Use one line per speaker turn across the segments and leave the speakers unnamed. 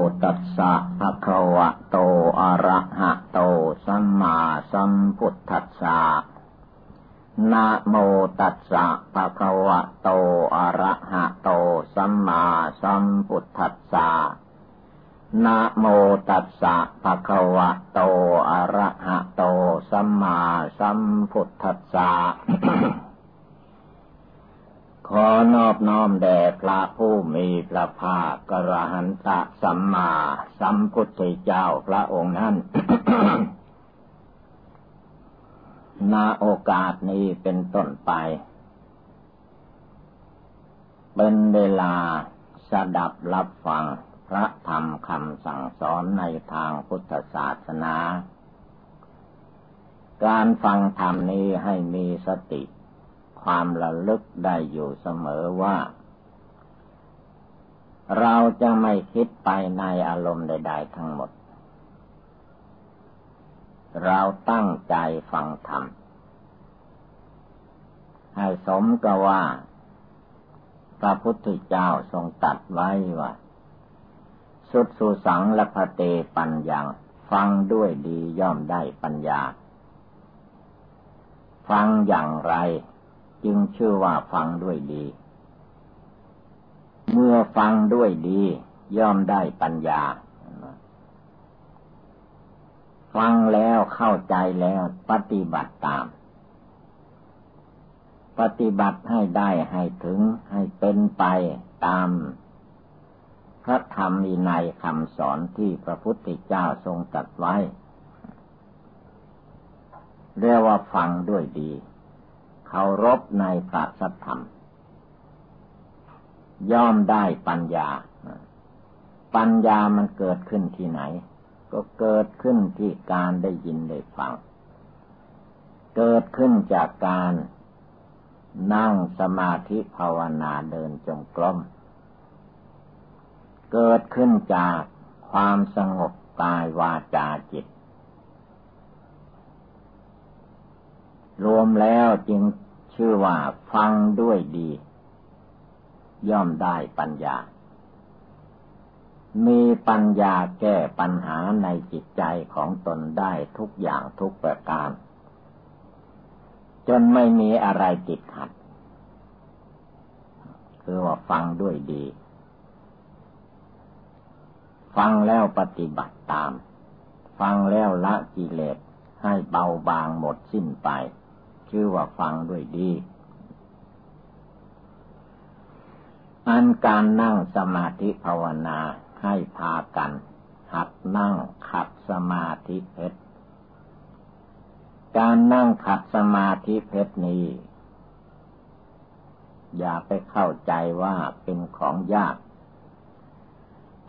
โอตัสสะภะคะวะโต อะระหะโต สัมมาสัมพุทธัสสะนะโมตัสสะภะคะวะโต อะระหะโต สัมมาสัมพุทธัสสะนะโมตัสสะภะคะวะโต อะระหะโต สัมมาสัมพุทธัสสะ ขอนอบน้อมแด่พระผู้มีพระภาคกระหันตะสัมมาสัมพุทธเจ้าพระองค์นั้นนาโอกาสนี้เป็นต้นไป เป็นเวลาสดับรับฟังพระธรรมคำสั่งสอนในทางพุทธศาสนา การฟังธรรมนี้ให้มีสติ ความระลึกได้อยู่เสมอว่า เราจะไม่คิดไปในอารมณ์ใด ๆ ทั้งหมด เราตั้งใจฟังธรรม ให้สมกับว่า พระพุทธเจ้าทรงตัดไว้ว่า สุดสุสังและพเตปัญญาฟังด้วยดีย่อมได้ปัญญาฟังอย่างไร จึงชื่อว่าฟังด้วยดี เมื่อฟังด้วยดี ย่อมได้ปัญญา ฟังแล้วเข้าใจแล้วปฏิบัติตาม ปฏิบัติให้ได้ให้ถึงให้เป็นไปตามพระธรรมในคำสอนที่พระพุทธเจ้าทรงตรัสไว้ เรียกว่าฟังด้วยดี เคารพในพระสัทธรรม ย่อมได้ปัญญา ปัญญามันเกิดขึ้นที่ไหน ก็เกิดขึ้นที่การได้ยินได้ฟัง เกิดขึ้นจากการนั่งสมาธิภาวนาเดินจงกรม เกิดขึ้นจากความสงบกายวาจาจิต รวมแล้วจึงชื่อว่าฟังด้วยดี ย่อมได้ปัญญา มีปัญญาแก้ปัญหาในจิตใจของตนได้ทุกอย่างทุกประการ จนไม่มีอะไรติดขัด คือว่าฟังด้วยดี ฟังแล้วปฏิบัติตาม ฟังแล้วละกิเลสให้เบาบางหมดสิ้นไป ชื่อว่าฟังด้วยดี อันการนั่งสมาธิภาวนาให้พากัน หัดนั่งขัดสมาธิเพชร การนั่งขัดสมาธิเพชรนี้ อย่าไปเข้าใจว่าเป็นของยาก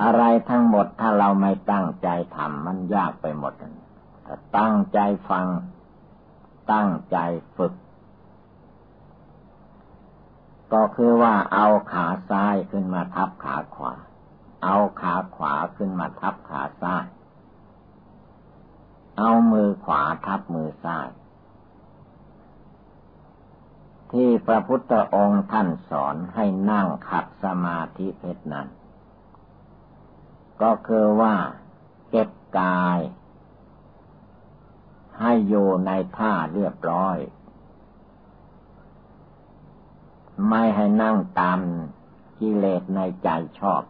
อะไรทั้งหมดถ้าเราไม่ตั้งใจทำมันยากไปหมดถ้าตั้งใจฟัง ตั้งใจฝึก ก็คือว่าเอาขาซ้ายขึ้นมาทับขาขวา เอาขาขวาขึ้นมาทับขาซ้าย เอามือขวาทับมือซ้าย ที่พระพุทธองค์ท่านสอนให้นั่งขัดสมาธิเพชรนั้น ก็คือว่าเก็บกาย ให้อยู่ในท่าเรียบร้อย ไม่ให้นั่งตามกิเลสในใจชอบ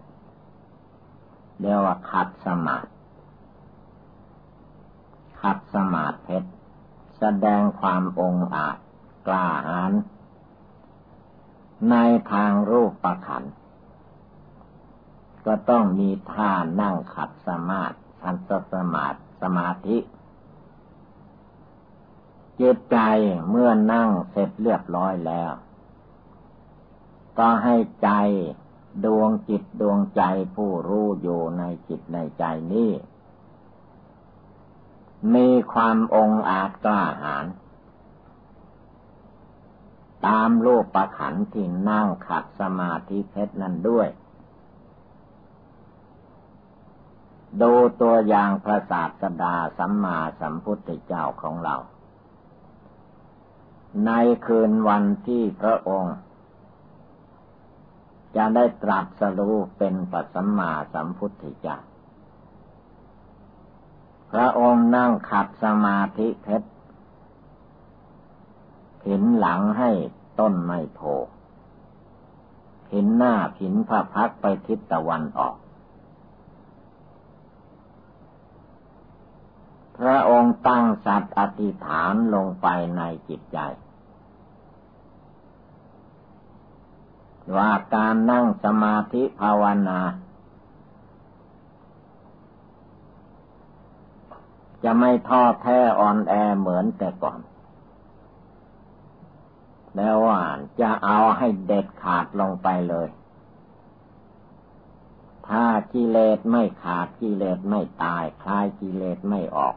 เรียกว่าขัดสมาธิขัดสมาธิเพชรแสดงความองอาจกล้าหาญในทางรูปประขัน ก็ต้องมีท่านั่งขัดสมาธิทันสมาธิสมาธิ จิตใจเมื่อนั่งเสร็จเรียบร้อยแล้ว ก็ให้ใจดวงจิตดวงใจผู้รู้อยู่ในจิตในใจนี้มีความองอาจกล้าหาญตามโลกประขันที่นั่งขัดสมาธิเพชรนั้นด้วย ดูตัวอย่างพระศาสดาสัมมาสัมพุทธเจ้าของเรา ในคืนวันที่พระองค์ จะได้ตรัสรู้เป็นปัสมมาสัมพุทธเจ้าพระองค์นั่งขัดสมาธิเพชรผินหลังให้ต้นไม้โพผินหน้าผินพระพักไปทิศตะวันออก พระองค์ตั้งสัตว์อธิษฐานลงไปในจิตใจ ว่าการนั่งสมาธิภาวนา จะไม่ท้อแท้อ่อนแอเหมือนแต่ก่อน แล้วว่าจะเอาให้เด็ดขาดลงไปเลย ถ้ากิเลสไม่ขาดกิเลสไม่ตายคลายกิเลสไม่ออก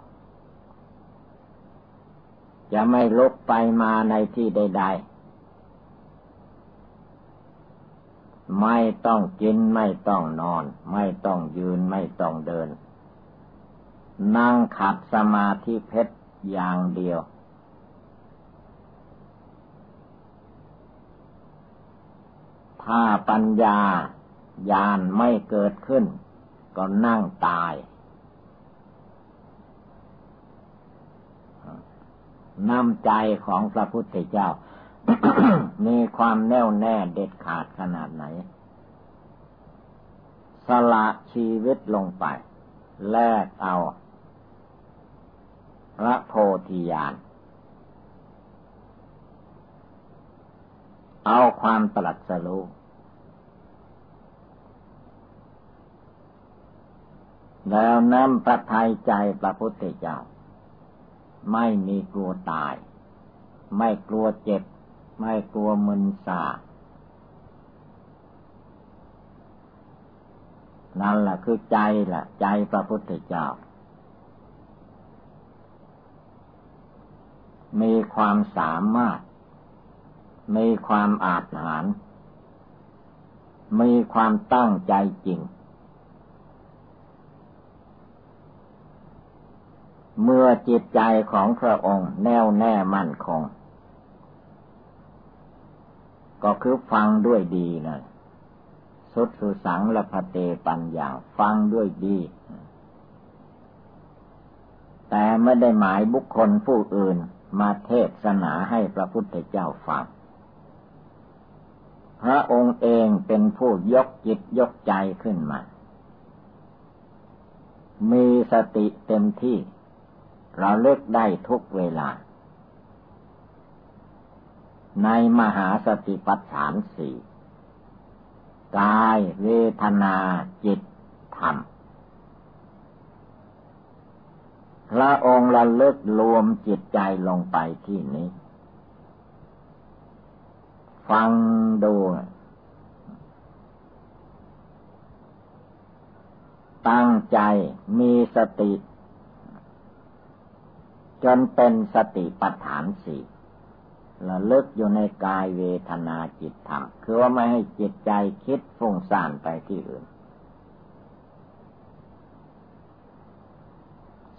จะไม่ลุกไปมาในที่ใด ๆ ไม่ต้องกินไม่ต้องนอน ไม่ต้องยืนไม่ต้องเดิน นั่งขัดสมาธิเพชรอย่างเดียว ถ้าปัญญาญาณไม่เกิดขึ้น ก็นั่งตาย น้ำใจของพระพุทธเจ้า มีความแน่วแน่เด็ดขาดขนาดไหน สละชีวิตลงไป แลกเอา พระโพธิญาณเอาความตรัสรู้แล้วน้ำประทัยใจพระพุทธเจ้า ไม่มีกลัวตาย ไม่กลัวเจ็บ ไม่กลัวมึนสานั่นแหละคือใจแหละใจพระพุทธเจ้า มีความสามารถ มีความอาจหาร มีความตั้งใจจริง เมื่อจิตใจของพระองค์แน่วแน่มั่นคง ก็คือฟังด้วยดีนะสุดสุสังละพเตปัญญาฟังด้วยดี แต่ไม่ได้หมายบุคคลผู้อื่นมาเทศนาให้พระพุทธเจ้าฟัง พระองค์เองเป็นผู้ยกจิตยกใจขึ้นมา มีสติเต็มที่ เราเลิกได้ทุกเวลา ในมหาสติปัฏฐานสี่กายเวทนาจิตธรรมพระองค์ระลึกรวมจิตใจลงไปที่นี้ ฟังดูตั้งใจมีสติ จนเป็นสติปัฏฐานสี่ระลึกอยู่ในกายเวทนาจิตธรรม คือว่าไม่ให้จิตใจคิดฟุ้งซ่านไปที่อื่น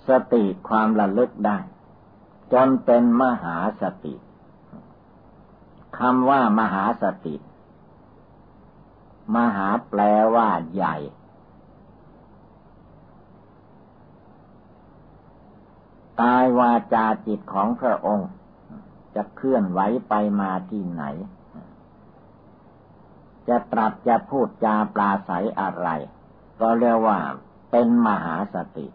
สติความระลึกได้ จนเป็นมหาสติคำว่ามหาสติ มหาแปลว่าใหญ่ กายวาจาจิตของพระองค์ จะเคลื่อนไหวไปมาที่ไหน จะตรัสจะพูดจาปลาใสอะไร ก็เรียกว่าเป็นมหาสติ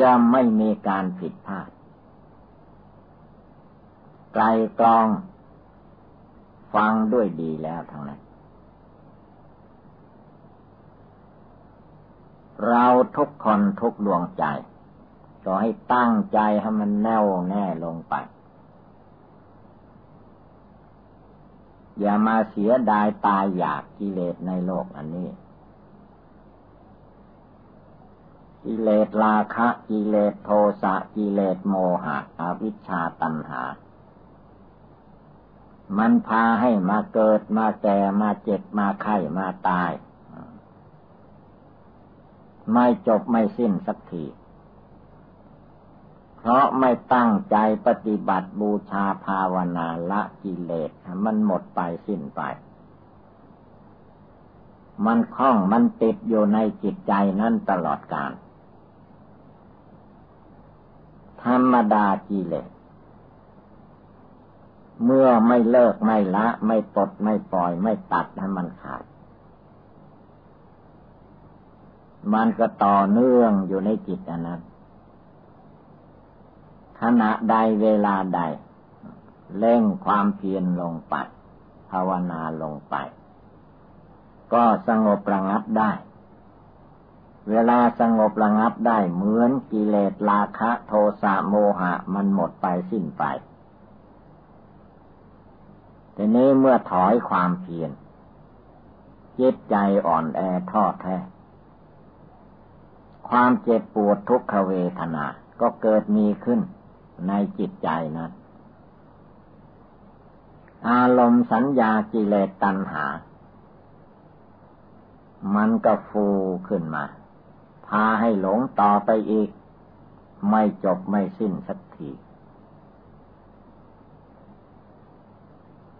ย่อมไม่มีการผิดพลาดไกลกรอง ฟังด้วยดีแล้วทั้งนั้น เราทุกคนทุกดวงใจ ก็ให้ตั้งใจให้มันแน่วแน่ลงไป อย่ามาเสียดายตายอยากกิเลสในโลกอันนี้ กิเลสราคะ กิเลสโทสะกิเลสโมหะอวิชชาตัณหามันพาให้มาเกิดมาแก่มาเจ็บมาไข้มาตาย ไม่จบไม่สิ้นสักที เพราะไม่ตั้งใจปฏิบัติบูชาภาวนาละกิเลสมันหมดไปสิ้นไป มันคล้องมันติดอยู่ในจิตใจนั่นตลอดกาลธรรมดากิเลสเมื่อไม่เลิกไม่ละ ไม่ปลดไม่ปล่อยไม่ตัดให้มันขาด มันก็ต่อเนื่องอยู่ในจิตอันนั้น ขณะใดเวลาใด เล่งความเพียรลงไป ภาวนาลงไป ก็สงบระงับได้ เวลาสงบระงับได้เหมือนกิเลสราคะโทสะโมหะมันหมดไปสิ้นไปทีนี้เมื่อถอยความเพียรจิตใจอ่อนแอท้อแท้ ความเจ็บปวดทุกขเวทนา ก็เกิดมีขึ้นในจิตใจนะอารมณ์สัญญากิเลสตัณหา มันก็ฟูขึ้นมา พาให้หลงต่อไปอีก ไม่จบไม่สิ้นสักที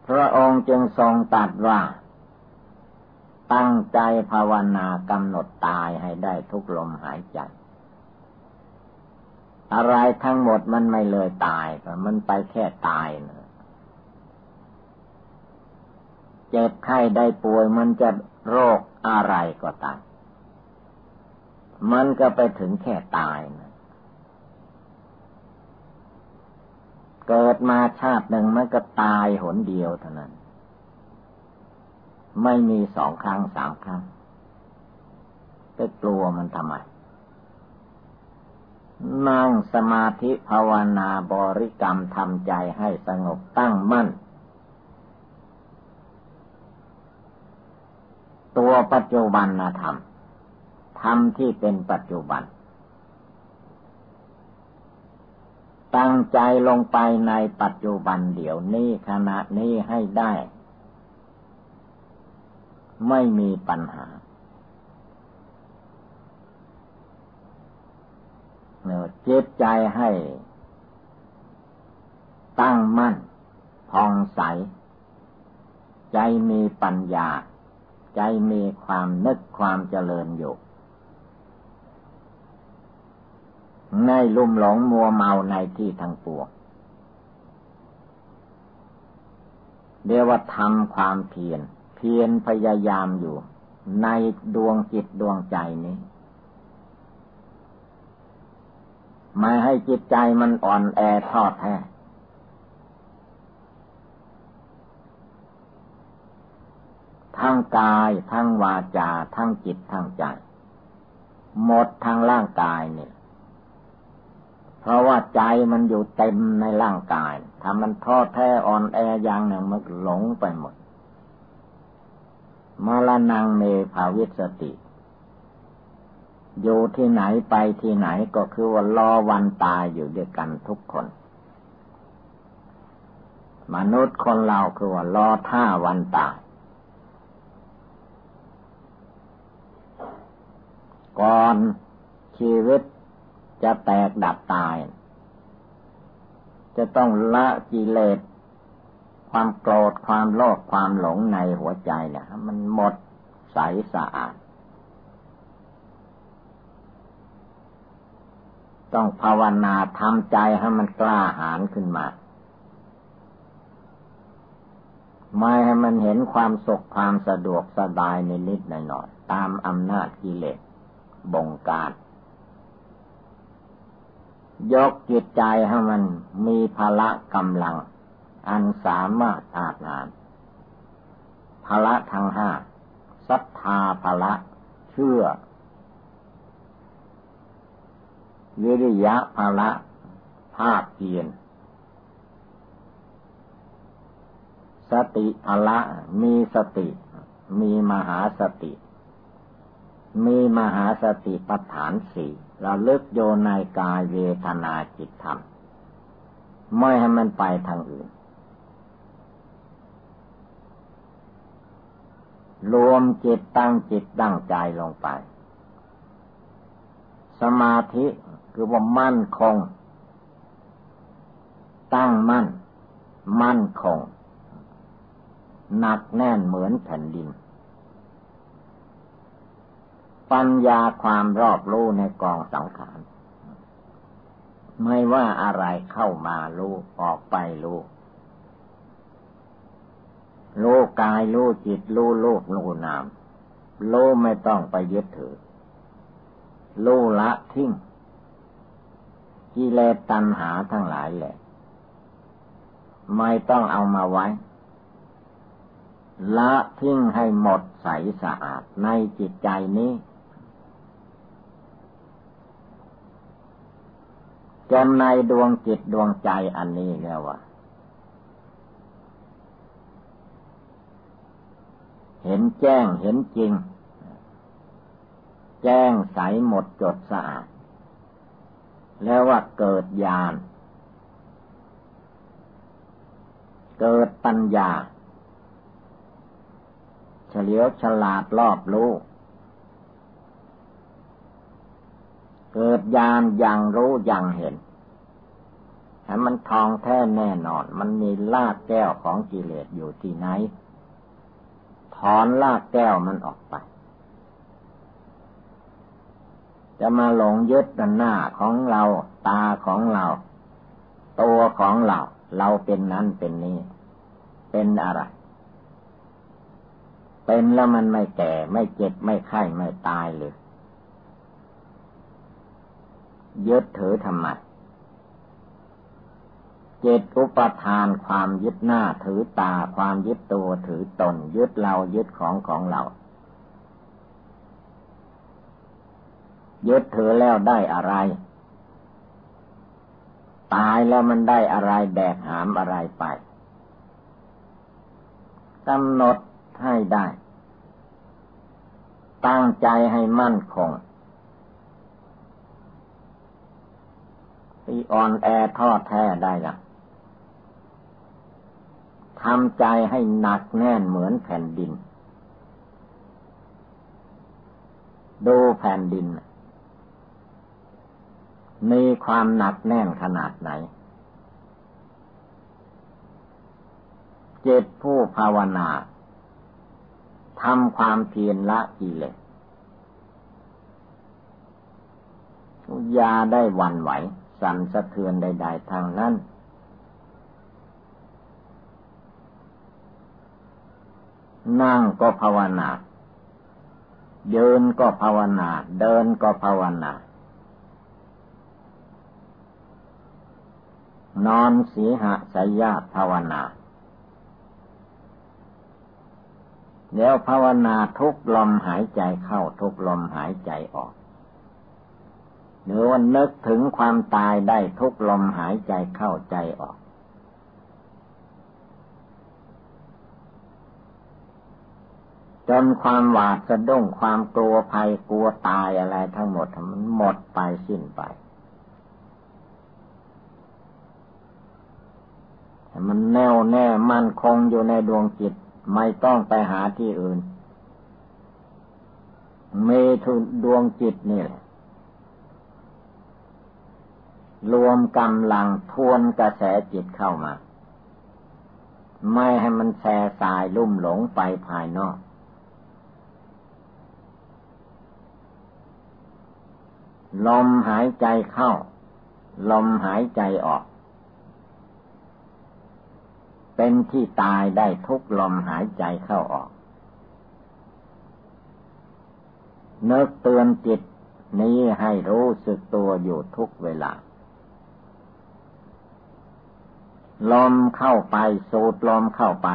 พระองค์จึงทรงตัดว่า ตั้งใจภาวนากำหนดตายให้ได้ทุกลมหายใจ อะไรทั้งหมดมันไม่เลยตาย มันไปแค่ตายนะเจ็บไข้ได้ป่วยมันจะโรคอะไรก็ตามมันก็ไปถึงแค่ตายนะเกิดมาชาติหนึ่งมันก็ตายหนเดียวเท่านั้น ไม่มีสองครั้งสามครั้งไปกลัวมันทำไม นั่งสมาธิภาวนาบริกรรมทำใจให้สงบตั้งมั่น ตัวปัจจุบันธรรมธรรมที่เป็นปัจจุบัน ตั้งใจลงไปในปัจจุบันเดี๋ยวนี้ขณะนี้ให้ได้ ไม่มีปัญหาเนื้อจิตใจให้ ตั้งมั่นพองใส ใจมีปัญญา ใจมีความนึกความเจริญอยู่ในลุ่มหลงมัวเมาในที่ทางปวงเรียกว่าทำความเพียร เพียรพยายามอยู่ ในดวงจิตดวงใจนี้ไม่ให้จิตใจมันอ่อนแอทอดแท้ทั้งกายทั้งวาจาทั้งจิตทั้งใจ หมดทั้งร่างกายเนี่ย เพราะว่าใจมันอยู่เต็มในร่างกาย ถ้ามันท้อแท้อ่อนแออย่างหนึ่งมันหลงไปหมด มรณงเมภาวิสติ อยู่ที่ไหนไปที่ไหนก็คือว่ารอวันตายอยู่ด้วยกันทุกคน มนุษย์คนเราคือว่ารอท่าวันตาย ก่อนชีวิตจะแตกดับตาย จะต้องละกิเลส ความโกรธความโลภความหลงในหัวใจเนี่ยมันหมดใสสะอาด ต้องภาวนาทำใจให้มันกล้าหาญขึ้นมา ไม่ให้มันเห็นความสุขความสะดวกสบายในนิดหน่อยตามอำนาจกิเลสบงการ ยกจิตใจให้มันมีพละกำลัง อันสามารถอาจงานพละทั้งห้าศรัทธาพละ เชื่อ วิริยะพละภาคเพียรสติพละ มีสติ มีมหาสติ มีมหาสติปัฏฐานสี่เราเลิกโยในกายเวทนาจิตธรรม ไม่ให้มันไปทางอื่น รวมจิตตั้งจิตตั้งใจลงไป สมาธิคือว่ามั่นคง ตั้งมั่น มั่นคง หนักแน่นเหมือนแผ่นดิน ปัญญาความรอบรู้ในกองสังขาร ไม่ว่าอะไรเข้ามารู้ออกไปรู้ รู้กายรู้จิตรู้โลกรู้นามรู้ไม่ต้องไปยึดถือรู้ละทิ้งกิเลสตัณหาทั้งหลายแหละ ไม่ต้องเอามาไว้ ละทิ้งให้หมดใสสะอาดในจิตใจนี้ จนในดวงจิตดวงใจอันนี้แล้วว่า เห็นแจ้งเห็นจริง แจ้งใสหมดจดสะอาด แล้วว่าเกิดญาณเกิดปัญญา เฉลียวฉลาดรอบรู้ เกิดญาณอย่างรู้อย่างเห็นให้มันทองแท้แน่นอน มันมีลากแก้วของกิเลสอยู่ที่ไหน ถอนลากแก้วมันออกไป จะมาหลงยึดหน้าของเราตาของเรา ตัวของเรา เราเป็นนั้นเป็นนี้ เป็นอะไร เป็นแล้วมันไม่แก่ไม่เจ็บไม่ไข้ไม่ตายเลยยึดถือทำไม จตอุปทานความยึดหน้าถือตาความยึดตัวถือตน ยึดเรายึดของของเรา ยึดถือแล้วได้อะไร ตายแล้วมันได้อะไรแบกหามอะไรไปกำหนดให้ได้ ตั้งใจให้มั่นคงที่อ่อนแอทอดแท้ได้ละ ทำใจให้หนักแน่นเหมือนแผ่นดิน ดูแผ่นดิน มีความหนักแน่นขนาดไหน เจ็ดผู้ภาวนาทำความเพียรละกิเลสยาได้วันไหว สั่นสะเทือนใด ๆ ทางนั้น นั่งก็ภาวนา ยืนก็ภาวนา เดินก็ภาวนา นอนสีหะสยาภาวนา แล้วภาวนาทุกลมหายใจเข้าทุกลมหายใจออกหรือว่านึกถึงความตายได้ทุกลมหายใจเข้าใจออก จนความหวาดสะดุ้งความกลัวภัยกลัวตายอะไรทั้งหมดมันหมดไปสิ้นไป มันแน่วแน่มั่นคงอยู่ในดวงจิตไม่ต้องไปหาที่อื่นเมทุดวงจิตนี่แหละรวมกำลังทวนกระแสจิตเข้ามา ไม่ให้มันแช่สายลุ่มหลงไปภายนอก ลมหายใจเข้า ลมหายใจออก เป็นที่ตายได้ทุกลมหายใจเข้าออกนึกเตือนจิตนี้ให้รู้สึกตัวอยู่ทุกเวลา ลมเข้าไปสูดลมเข้าไป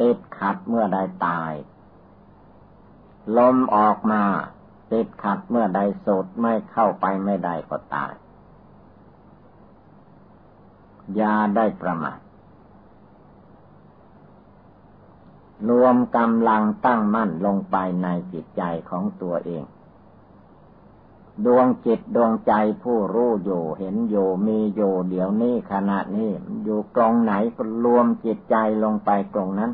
ติดขัดเมื่อใดตาย ลมออกมา ติดขัดเมื่อใดสูดไม่เข้าไปไม่ได้ก็ตายยาได้ประมาทรวมกำลังตั้งมั่นลงไปในจิตใจของตัวเอง ดวงจิตดวงใจผู้รู้อยู่เห็นอยู่มีอยู่เดี๋ยวนี้ขณะนี้อยู่ตรงไหนก็รวมจิตใจลงไปตรงนั้น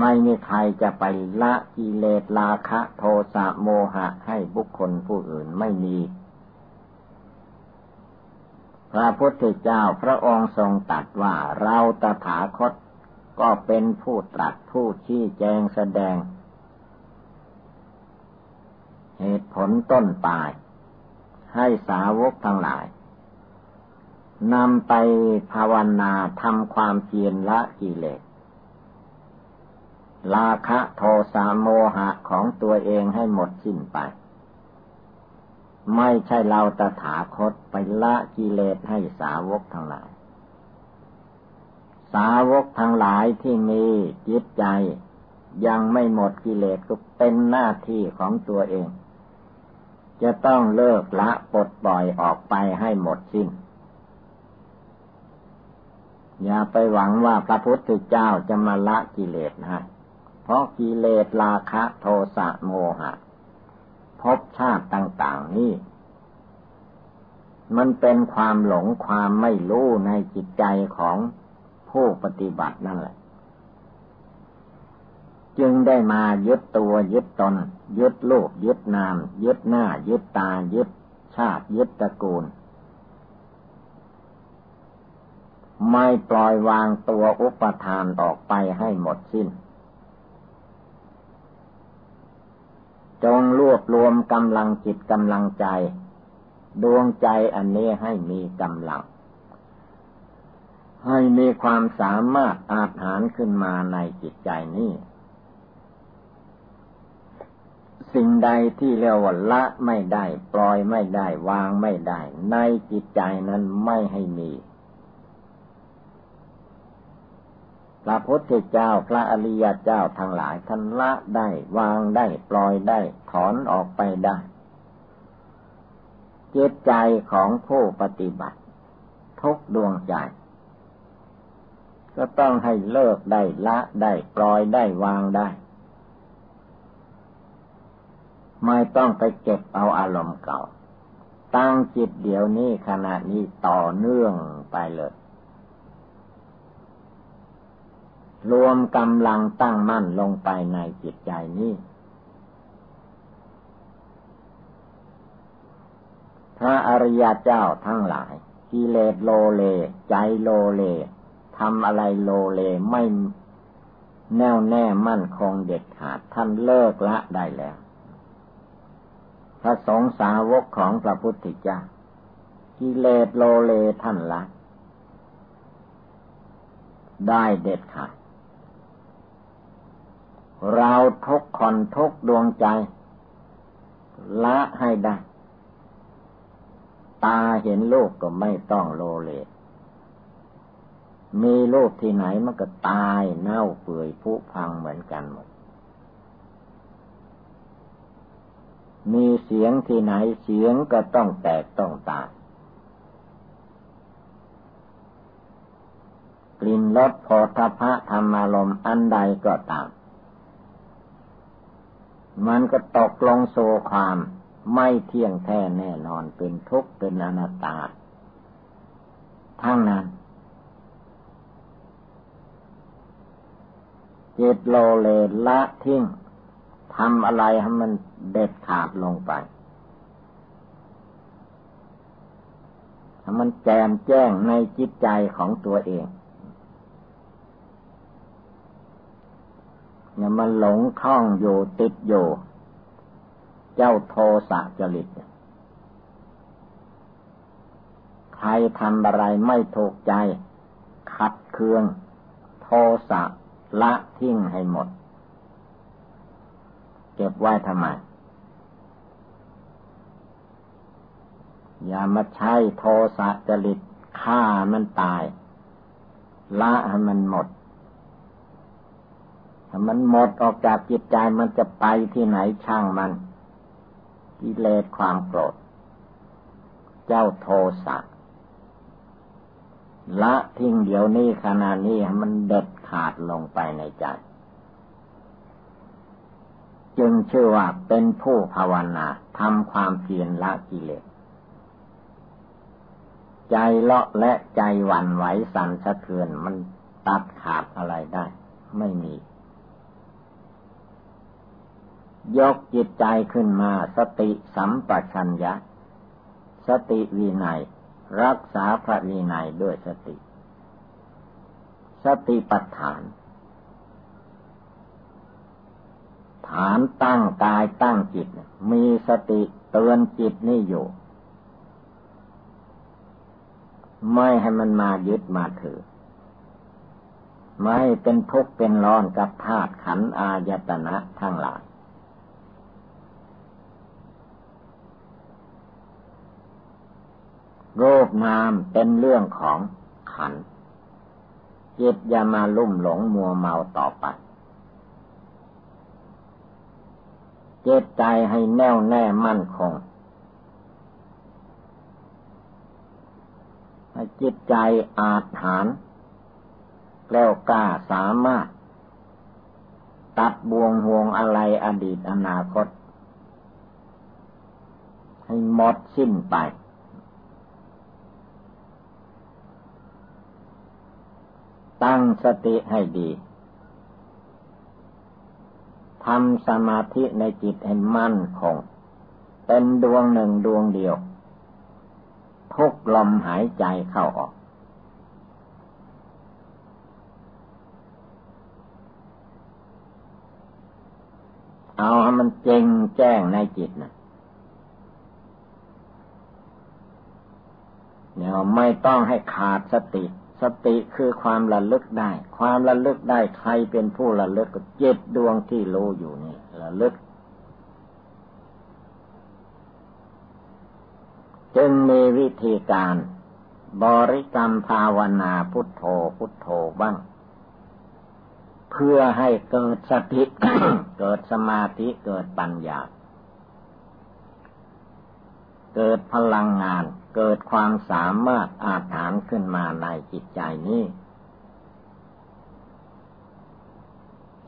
ไม่มีใครจะไปละกิเลสราคะโทสะโมหะให้บุคคลผู้อื่นไม่มี พระพุทธเจ้าพระองค์ทรงตัดว่าเราตถาคตก็เป็นผู้ตรัสผู้ชี้แจงแสดง เหตุผลต้นปลาย ให้สาวกทั้งหลายนำไปภาวนาทำความเพียรละกิเลส ราคะโทสะโมหะของตัวเองให้หมดสิ้นไป ไม่ใช่เราตถาคตไปละกิเลสให้สาวกทั้งหลาย สาวกทั้งหลายที่มีจิตใจยังไม่หมดกิเลสก็เป็นหน้าที่ของตัวเอง จะต้องเลิกละปลดปล่อยออกไปให้หมดสิ้น อย่าไปหวังว่าพระพุทธเจ้าจะมาละกิเลสให เพราะกิเลสราคะโทสะโมหะภพชาติต่าง ๆ นี่มันเป็นความหลงความไม่รู้ในจิตใจของผู้ปฏิบัตินั่นแหละ จึงได้มายึดตัวยึดตน ยึดโลกยึดนาม ยึดหน้า ยึดตายึดชาติยึดตระกูล ไม่ปล่อยวางตัวอุปทานออกไปให้หมดสิ้น จงรวบรวมกำลังจิตกำลังใจ ดวงใจอันนี้ให้มีกำลัง ให้มีความสามารถอาหารขึ้นมาในจิตใจนี้สิ่งใดที่เรียกว่าละไม่ได้ ปล่อยไม่ได้ วางไม่ได้ ในจิตใจนั้นไม่ให้มี พระพุทธเจ้าพระอริยเจ้าทั้งหลายท่านละได้วางได้ปล่อยได้ถอนออกไปได้จิตใจของผู้ปฏิบัติ ทุกดวงใจ ก็ต้องให้เลิกได้ละได้ปล่อยได้วางได้ ไม่ต้องไปเก็บเอาอารมณ์เก่า ตั้งจิตเดี๋ยวนี้ขณะนี้ต่อเนื่องไปเลย รวมกำลังตั้งมั่นลงไปในจิตใจนี้ พระอริยเจ้าทั้งหลาย กิเลสโลเล ใจโลเลทำอะไรโลเลไม่แน่วแน่มั่นคงเด็ดขาดท่านเลิกละได้แล้ว พระสงฆ์สาวกของพระพุทธเจ้ากิเลสโลเลท่านละได้เด็ดขาด เราทุกคนทุกดวงใจ ละให้ได้ ตาเห็นโลกก็ไม่ต้องโลเล มีโลกที่ไหนมันก็ตายเน่าเปื่อยผุพังเหมือนกันหมด มีเสียงที่ไหนเสียงก็ต้องแตกต้องตายกลิ่นรสโพธพะธรรมารมอันใดก็ตาม มันก็ตกลงโซความไม่เที่ยงแท้แน่นอนเป็นทุกข์เป็นอนัตตา ทั้งนั้น เจตโลเลละทิ้งทำอะไรให้มันเด็ดขาดลงไปให้มันแจมแจ้งในจิตใจของตัวเอง อย่ามาหลงคล้องอยู่ติดอยู่ เจ้าโทสะจริตใครทำอะไรไม่ถูกใจ ขัดเคือง โทสะละทิ้งให้หมด เก็บไว้ทำไม อย่ามาใช้โทสะจริตฆ่ามันตาย ละให้มันหมด ถ้ามันหมดออกจากจิตใจมันจะไปที่ไหนช่างมัน กิเลสความโกรธ เจ้าโทสะละทิ้งเดี๋ยวนี้ขณะนี้มันเด็ดขาดลงไปในใจ จึงชื่อว่าเป็นผู้ภาวนาทำความเพียรละกิเลส ใจเลาะและใจหวั่นไหวสั่นสะเทือนมันตัดขาดอะไรได้ ไม่มี ยกจิตใจขึ้นมาสติสัมปชัญญะ สติวินัย รักษาพระวินัยด้วยสติ สติปัฏฐาน ฐานตั้งกายตั้งจิต มีสติเตือนจิตนี่อยู่ ไม่ให้มันมายึดมาถือ ไม่เป็นทุกข์เป็นร้อนกับธาตุขันธ์อายตนะทั้งหลาย รูปนามเป็นเรื่องของขันจิตอย่ามาลุ่มหลงมัวเมาต่อไปเจตใจให้แน่วแน่มั่นคงให้จิตใจอาจหารแล้วกล้าสามารถ ตัดบวงห่วงอะไรอดีตอนาคต ให้หมดสิ้นไป ตั้งสติให้ดีทำสมาธิในจิตให้มั่นคง เป็นดวงหนึ่งดวงเดียว ทุกลมหายใจเข้าออก เอาให้มันเจงแจ้งในจิตนะเนี่ยไม่ต้องให้ขาดสติ สติคือความระลึกได้ ความระลึกได้ใครเป็นผู้ระลึกก็เจ็ดดวงที่รู้อยู่นี่ระลึก จึงมีวิธีการ บริกรรมภาวนาพุทโธพุทโธบ้าง เพื่อให้เกิดสติเกิดสมาธิเกิดปัญญา เกิดพลังงาน เกิดความสามารถอาถานขึ้นมาในจิตใจนี้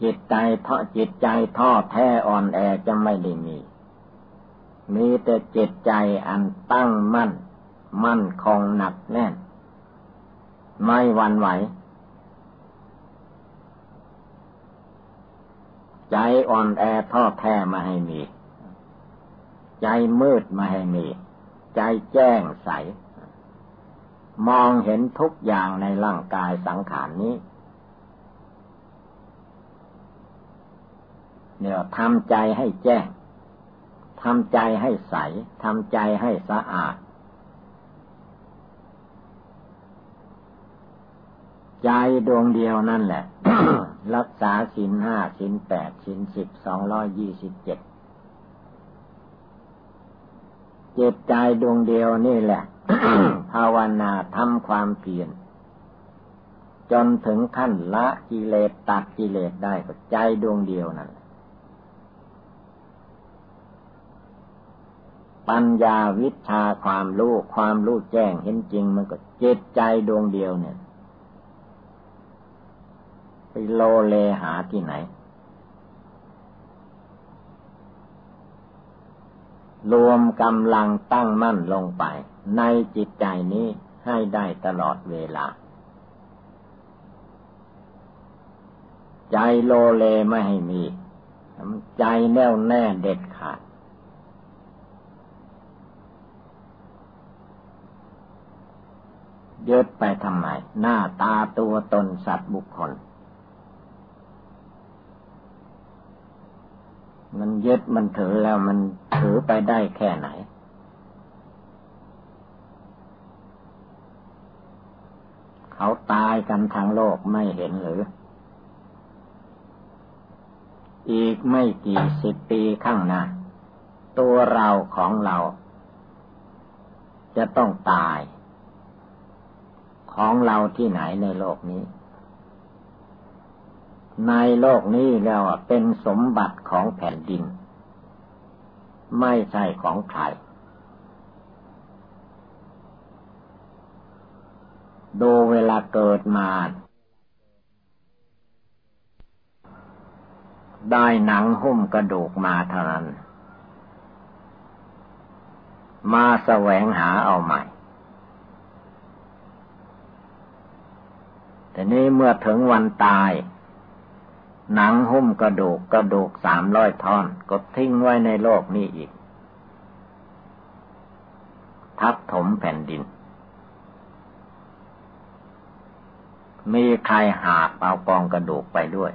จิตใจท้อจิตใจท้อแท้อ่อนแอจะไม่ได้มี มีแต่จิตใจอันตั้งมั่น มั่นคงหนักแน่น ไม่วันไหวใจอ่อนแอท้อแท้มาให้มี ใจมืดมาให้มี ใจแจ้งใส มองเห็นทุกอย่างในร่างกายสังขารนนี้เนี่ยทำใจให้แจ้งทำใจให้ใสทำใจให้สะอาด ใจดวงเดียวนั่นแหละ รักษาสินห้าสินแปดสินสิบสองร้อยยี่สิบเจ็ด จิตใจดวงเดียวนี่แหละ ภาวนาทำความเพียรจนถึงขั้นละกิเลสตัดกิเลสได้ก็ใจดวงเดียวนั่นปัญญาวิชาความรู้ความรู้แจ้งเห็นจริงมันก็จิตใจดวงเดียวเนี่ย ไปโลเลหาที่ไหน รวมกำลังตั้งมั่นลงไป ในจิตใจนี้ให้ได้ตลอดเวลา ใจโลเลไม่ให้มี ใจแน่วแน่เด็ดขาด ยึดไปทำไม หน้าตาตัวตนสัตว์บุคคล มันยึดมันถือแล้วมันถือไปได้แค่ไหน เขาตายกันทางโลกไม่เห็นหรือ อีกไม่กี่สิบปีข้างหน้าตัวเราของเรา จะต้องตาย ของเราที่ไหนในโลกนี้ ในโลกนี้แล้วเป็นสมบัติของแผ่นดิน ไม่ใช่ของใคร ดูเวลาเกิดมา ได้หนังหุ้มกระดูกมาเท่านั้น มาแสวงหาเอาใหม่แต่นี้เมื่อถึงวันตาย หนังหุ้มกระดูกกระดูกสามร้อยท่อน ก็ทิ้งไว้ในโลกนี้อีก ทับถมแผ่นดิน มีใครหาเอากองกระดูกไปด้วย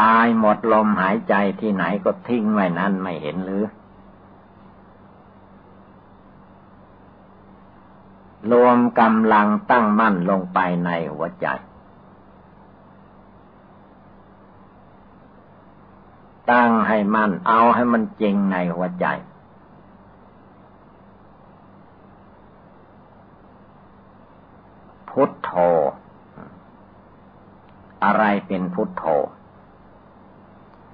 ตายหมดลมหายใจที่ไหนก็ทิ้งไว้นั้นไม่เห็นหรือรวมกำลังตั้งมั่นลงไปในหัวใจ ตั้งให้มั่นเอาให้มันจริงในหัวใจ พุทโธ อะไรเป็นพุทโธ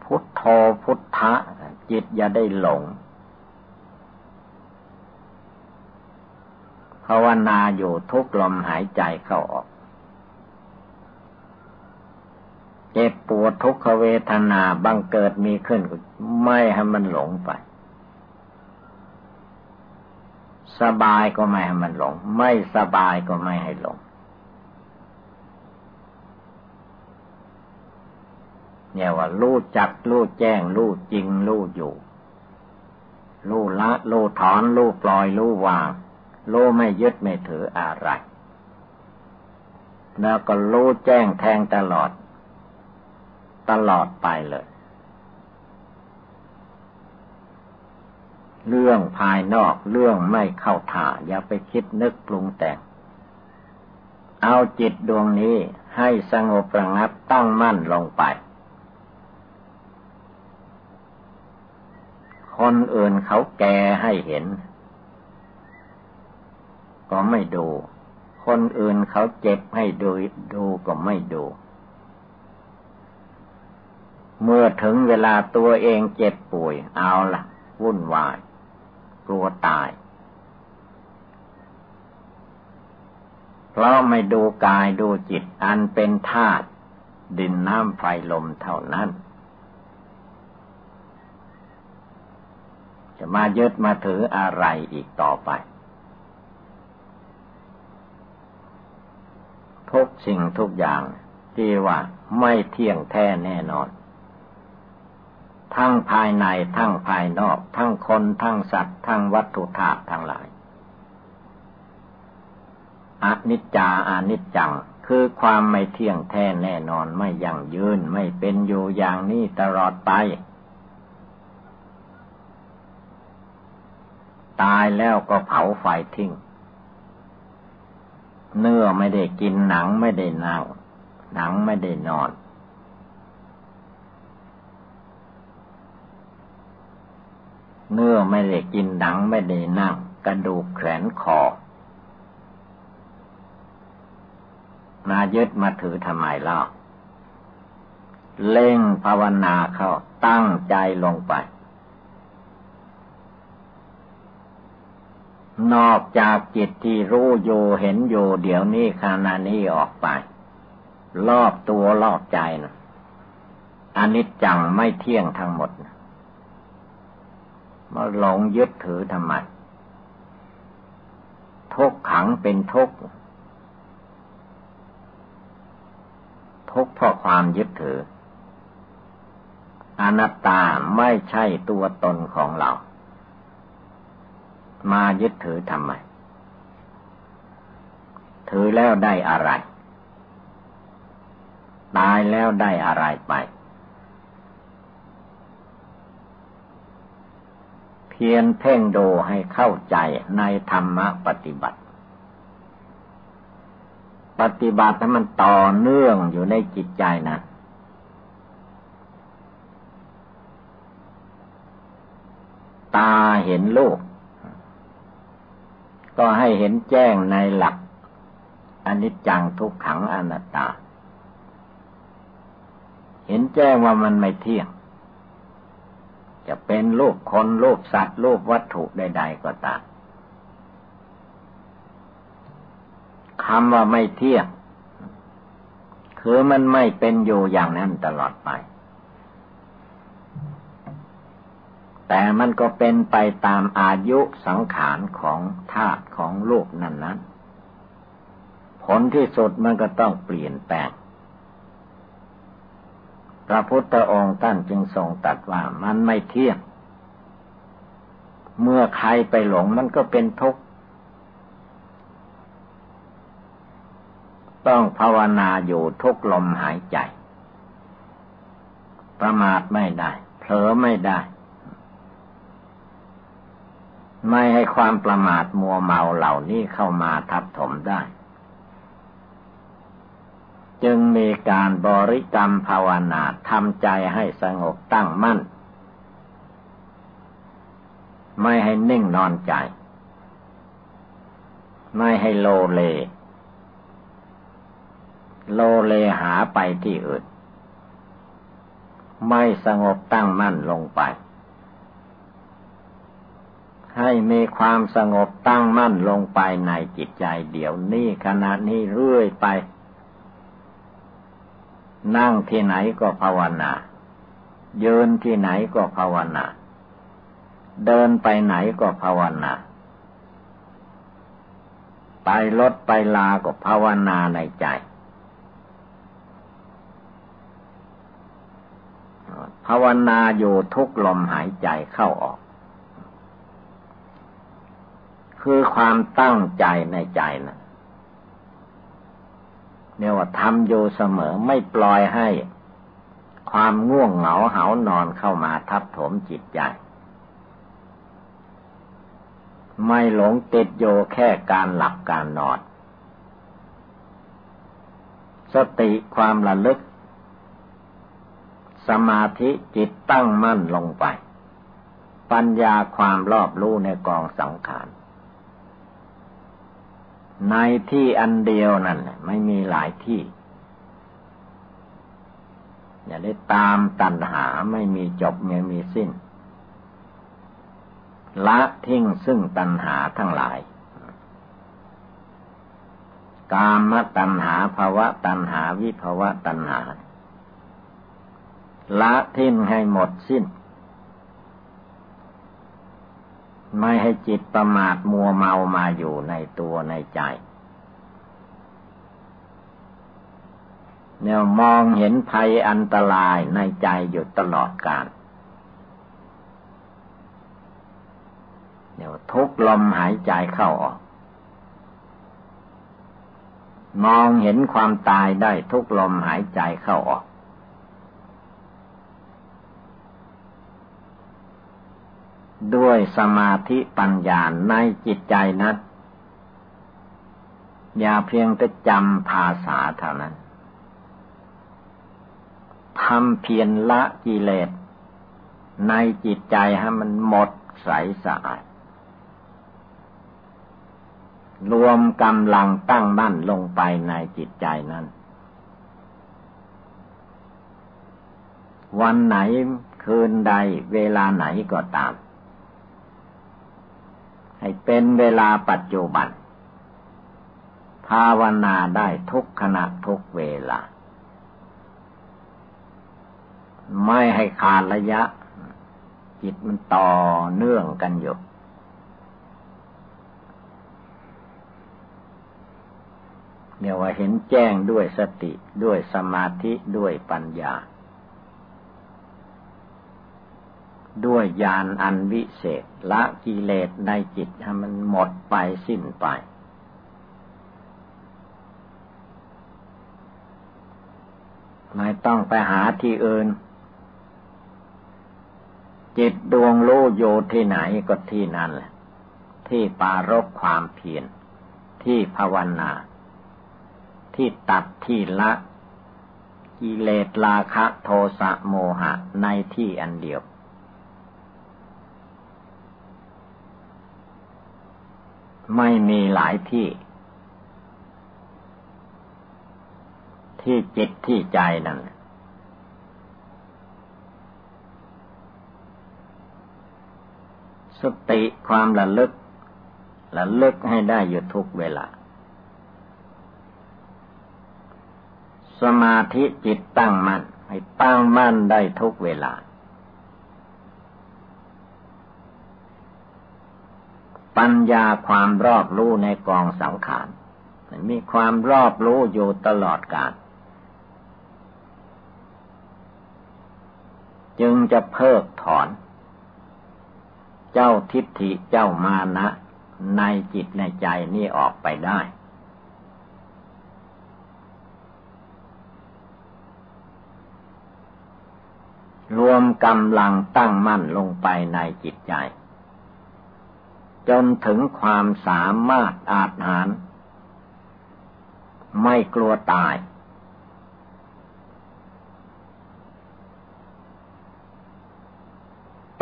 พุทโธพุทธะ จิตอย่าได้หลงภาวนาอยู่ทุกลมหายใจเข้าออก เจ็บปวดทุกขเวทนาบังเกิดมีขึ้นไม่ให้มันหลงไป สบายก็ไม่ให้มันหลง ไม่สบายก็ไม่ให้หลง เนี่ยว่ารู้จักรู้แจ้งรู้จริงรู้อยู่รู้ละรู้ถอนรู้ปล่อยรู้วางรู้ไม่ยึดไม่ถืออะไร แล้วก็รู้แจ้งแทงตลอด ตลอดไปเลย เรื่องภายนอกเรื่องไม่เข้าท่าอย่าไปคิดนึกปรุงแต่ง เอาจิตดวงนี้ให้สงบระงับตั้งมั่นลงไป คนอื่นเขาแก่ให้เห็น ก็ไม่ดู คนอื่นเขาเจ็บให้ดูดูก็ไม่ดู เมื่อถึงเวลาตัวเองเจ็บป่วย เอาละวุ่นวาย กลัวตาย เพราะไม่ดูกายดูจิตอันเป็นธาตุดินน้ำไฟลมเท่านั้น จะมายึดมาถืออะไรอีกต่อไป ทุกสิ่งทุกอย่างที่ว่าไม่เที่ยงแท้แน่นอน ทั้งภายในทั้งภายนอก ทั้งคนทั้งสัตว์ทั้งวัตถุธาตุทั้งหลายอนิจจาอนิจจัง คือความไม่เที่ยงแท้แน่นอนไม่ยั่งยืนไม่เป็นอยู่อย่างนี้ตลอดไป ตายแล้วก็เผาไฟทิ้ง เนื้อไม่ได้กินหนังไม่ได้น่าหนังไม่ได้นอน เนื้อไม่ได้กินหนังไม่ได้นั่งกระดูกแขนคอมายึดมาถือทำไมเล่า เล่งภาวนาเข้าตั้งใจลงไป นอกจากจิตที่รู้อยู่เห็นอยู่เดี๋ยวนี้ขณะนี้ออกไป รอบตัวรอบใจนะอนิจจังไม่เที่ยงทั้งหมดนะ มาหลงยึดถือทำไมทุกขังเป็นทุกทุกเพราะความยึดถือ อนัตตาไม่ใช่ตัวตนของเรา มายึดถือทำไม ถือแล้วได้อะไร ตายแล้วได้อะไรไป พียนเพ่งดูให้เข้าใจในธรรมปฏิบัติ ปฏิบัติให้มันต่อเนื่องอยู่ในจิตใจนะตาเห็นโลก ก็ให้เห็นแจ้งในหลักอนิจจังทุกขังอนัตตา เห็นแจ้งว่ามันไม่เที่ยง จะเป็นรูปคนรูปสัตว์รูปวัตถุใด ๆ ก็ตามคำว่าไม่เที่ยงคือมันไม่เป็นอยู่อย่างนั้นตลอดไป แต่มันก็เป็นไปตามอายุสังขารของธาตุของโลกนั้นนั้นผลที่สุดมันก็ต้องเปลี่ยนแปลง พระพุทธองค์ท่านจึงทรงตัดว่ามันไม่เที่ยง เมื่อใครไปหลงมันก็เป็นทุกข์ ต้องภาวนาอยู่ทุกลมหายใจ ประมาทไม่ได้ เผลอไม่ได้ ไม่ให้ความประมาทมัวเมาเหล่านี้เข้ามาทับถมได้ จึงมีการบริกรรมภาวนาทำใจให้สงบตั้งมั่น ไม่ให้นิ่งนอนใจ ไม่ให้โลเล โลเลหาไปที่อื่น ไม่สงบตั้งมั่นลงไป ให้มีความสงบตั้งมั่นลงไปในจิตใจเดี๋ยวนี้ขณะนี้เรื่อยไป นั่งที่ไหนก็ภาวนา ยืนที่ไหนก็ภาวนา เดินไปไหนก็ภาวนา ไปรถไปลาก็ภาวนาในใจภาวนาอยู่ทุกลมหายใจเข้าออก คือความตั้งใจในใจนะ เนี่ยว่าทำอยู่เสมอไม่ปล่อยให้ ความง่วงเหงาเหานอนเข้ามาทับถมจิตใจ ไม่หลงติดโยแค่การหลับการนอน สติความระลึก สมาธิจิตตั้งมั่นลงไป ปัญญาความรอบรู้ในกองสังขาร ในที่อันเดียวนั่นไม่มีหลายที่ อย่าได้ตามตัณหาไม่มีจบไม่มีสิ้น ละทิ้งซึ่งตัณหาทั้งหลาย กามตัณหาภาวะตัณหาวิภาวะตัณหา ละทิ้งให้หมดสิ้น ไม่ให้จิตประมาทมัวเมามาอยู่ในตัวในใจเนี่ยมองเห็นภัยอันตรายในใจอยู่ตลอดกาลเนี่ยทุกลมหายใจเข้าออก มองเห็นความตายได้ทุกลมหายใจเข้าออก ด้วยสมาธิปัญญาในจิตใจนั้นอย่าเพียงแต่จำภาษาเท่านั้นทำเพียรละกิเลส ในจิตใจให้มันหมดใสสะอาด รวมกำลังตั้งมั่นลงไปในจิตใจนั้น วันไหนคืนใดเวลาไหนก็ตาม ให้เป็นเวลาปัจจุบัน ภาวนาได้ทุกขณะทุกเวลา ไม่ให้ขาดระยะ จิตมันต่อเนื่องกันอยู่เนี่ยว่าเห็นแจ้งด้วยสติด้วยสมาธิด้วยปัญญา ด้วยญาณอันวิเศษละกิเลสในจิตให้มันหมดไปสิ้นไป ไม่ต้องไปหาที่อื่น จิตดวงรู้โยที่ไหนก็ที่นั่นแหละ ที่ปารกความเพียรที่ภาวนา ที่ตัดที่ละกิเลสราคะโทสะโมหะในที่อันเดียว ไม่มีหลายที่ ที่จิตที่ใจนั่นสติความระลึกระลึกให้ได้อยู่ทุกเวลา สมาธิจิตตั้งมั่นให้ตั้งมั่นได้ทุกเวลา ปัญญาความรอบรู้ในกองสังขารมีความรอบรู้อยู่ตลอดกาลจึงจะเพิกถอน เจ้าทิฏฐิเจ้ามานะในจิตในใจนี่ออกไปได้ รวมกำลังตั้งมั่นลงไปในจิตใจ จนถึงความสามารถอาจหาร ไม่กลัวตาย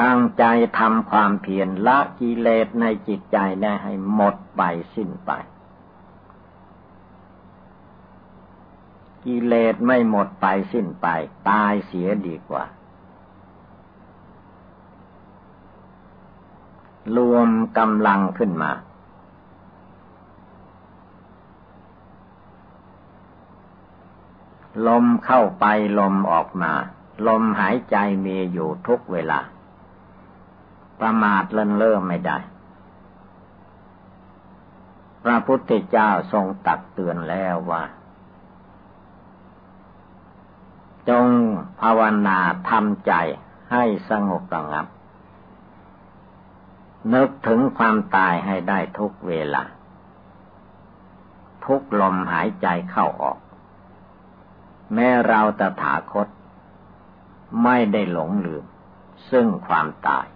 ตั้งใจทำความเพียรละกิเลสในจิตใจได้ให้หมดไปสิ้นไป กิเลสไม่หมดไปสิ้นไป ตายเสียดีกว่า รวมกำลังขึ้นมา ลมเข้าไปลมออกมา ลมหายใจมีอยู่ทุกเวลา ประมาทเลินเล่อไม่ได้ พระพุทธเจ้าทรงตักเตือนแล้วว่าจงภาวนาทำใจให้สงบระงับ นึกถึงความตายให้ได้ทุกเวลา ทุกลมหายใจเข้าออก แม้เราตถาคต ไม่ได้หลงลืม ซึ่งความตาย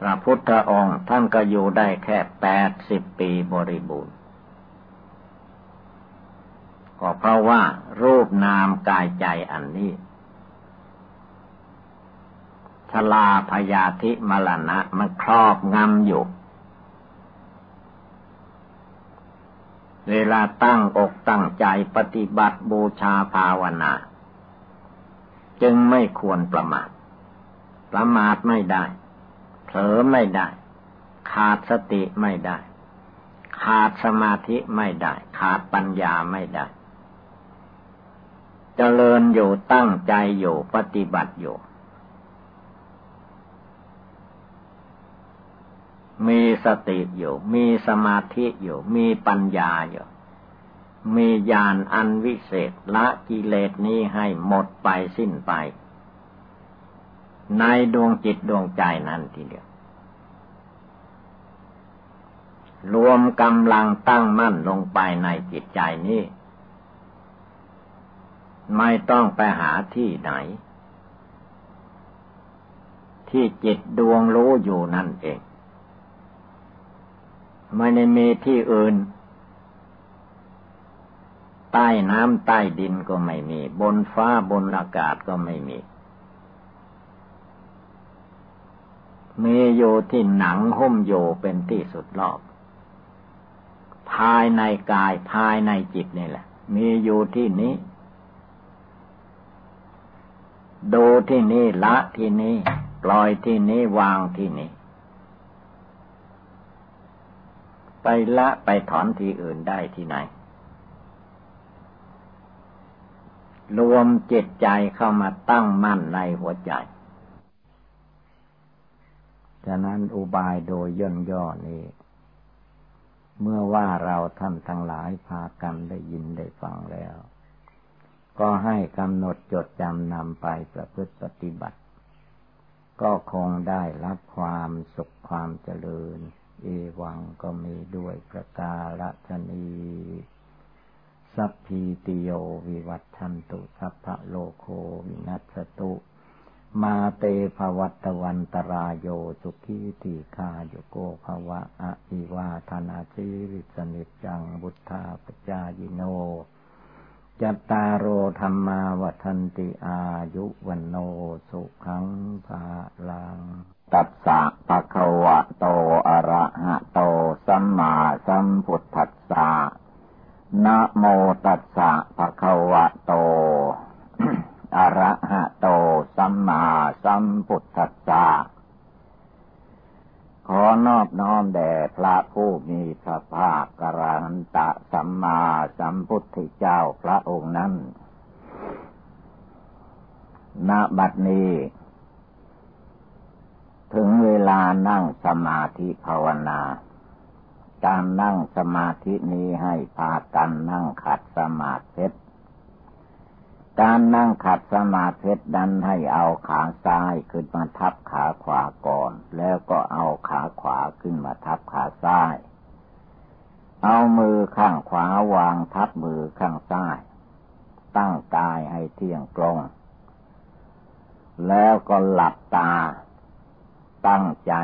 พระพุทธองค์ท่านก็อยู่ได้แค่แปดสิบปีบริบูรณ์ ก็เพราะว่ารูปนามกายใจอันนี้ ชลาพยาธิมรณะมันครอบงำอยู่ เวลาตั้งอกตั้งใจปฏิบัติบูชาภาวนา จึงไม่ควรประมาท ประมาทไม่ได้ เผลอไม่ได้ ขาดสติไม่ได้ ขาดสมาธิไม่ได้ ขาดปัญญาไม่ได้จเจริญอยู่ตั้งใจอยู่ปฏิบัติอยู่ มีสติอยู่ มีสมาธิอยู่ มีปัญญาอยู่ มีญาณอันวิเศษละกิเลสนี้ให้หมดไปสิ้นไป ในดวงจิตดวงใจนั้นทีเดียว รวมกำลังตั้งมั่นลงไปในจิตใจนี้ ไม่ต้องไปหาที่ไหน ที่จิตดวงรู้อยู่นั่นเอง ไม่ได้มีที่อื่น ใต้น้ำใต้ดินก็ไม่มี บนฟ้าบนอากาศก็ไม่มี มีอยู่ที่หนังหุ้มโยเป็นที่สุดรอบ ภายในกายภายในจิตนี่แหละ มีอยู่ที่นี้ดูที่นี่ละที่นี้ปล่อยที่นี้วางที่นี้ ไปละไปถอนที่อื่นได้ที่ไหน รวมจิตใจเข้ามาตั้งมั่นในหัวใจฉะนั้นอุบายโดยย่นย่อนี้ เมื่อว่าเราท่านทั้งหลายพากันได้ยินได้ฟังแล้ว ก็ให้กำหนดจดจำนำไปประพฤติปฏิบัติ ก็คงได้รับความสุขความเจริญ เอวังก็มีด้วยประกาศนีสัพพีติโยวิวัตชันตุสัพพะโลโควินัสตุ มาเตภวัตวันตรายโยสุขีติคาโยโกภวะอะอิวาธนาชีริสนิจังบุทธาปจายโนจัตตารโอธรรมาวัันติอายุวันโนสุขังภาลัง ตัสสะปะคะวะโตอะระหะโตสัมมาสัมพุทธัสสะนะโมตัสสะปะคะวะโตอะระหะโตสัมมาสัมพุทธัสสะขอนอบน้อมแด่พระผู้มีพระภาคกรันตะสัมมาสัมพุทธเจ้าพระองค์นั้นณบัดนี้ ถึงเวลานั่งสมาธิภาวนา การนั่งสมาธินี้ให้พากันนั่งขัดสมาธิการนั่งขัดสมาธิดันให้เอาขาซ้ายขึ้นมาทับขาขวาก่อน แล้วก็เอาขาขวาขึ้นมาทับขาซ้าย เอามือข้างขวาวางทับมือข้างซ้าย ตั้งกายายให้เที่ยงตรง แล้วก็หลับตา ตั้งใจ